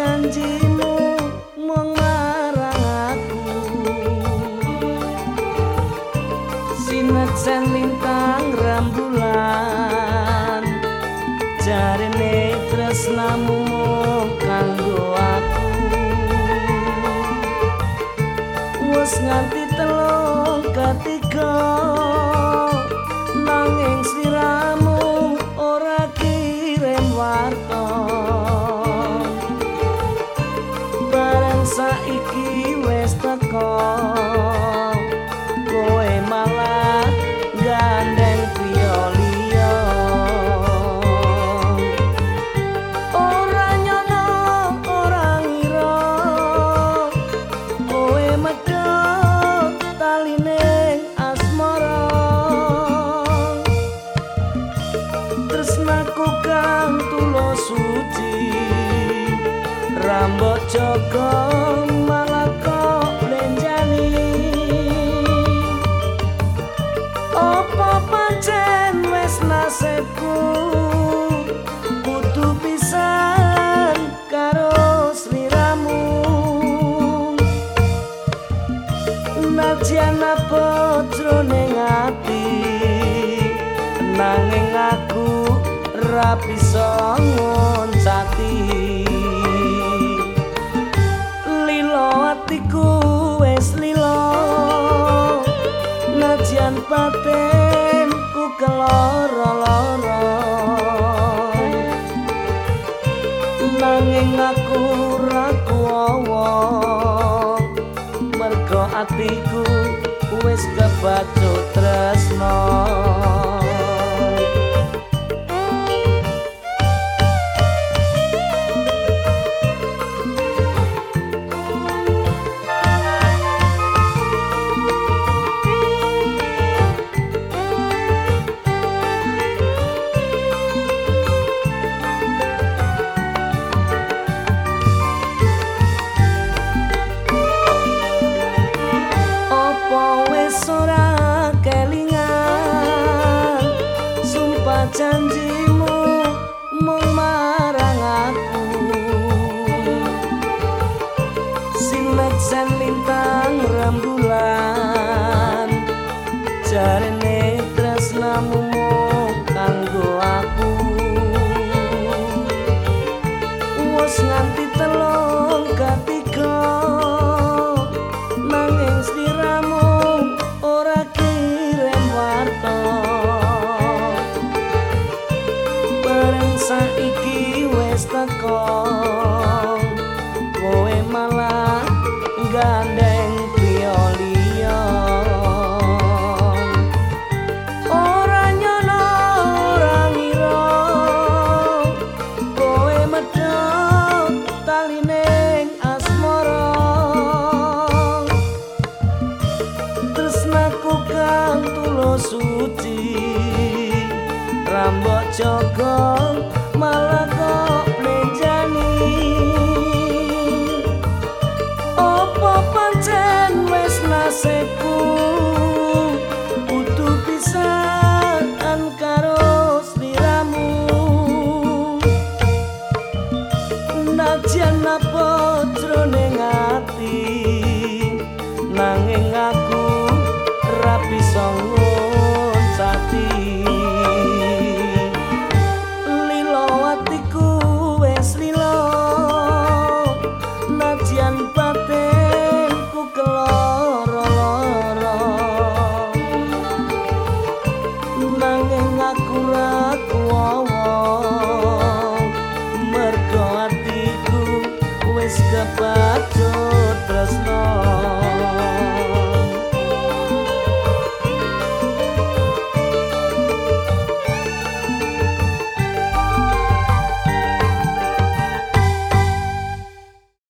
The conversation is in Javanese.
janjimu mung marang aku. Sinet lintang rembulan jarene tresnamu jaga malah kok lenjani. Opo pancen wis nasibku kudu pisan karo sliramu? Apa jroning ati nanging aku ra bisa ngoncati keloro-loro. Nanging aku ra kuwowo mergo atiku wis kebacut saiki wis teko rambut jaga malah kok lenjani opo pancen wis nasibku kudu pisan karo sliramu? Najan apa jroning ati nanging aku ra bisa mergo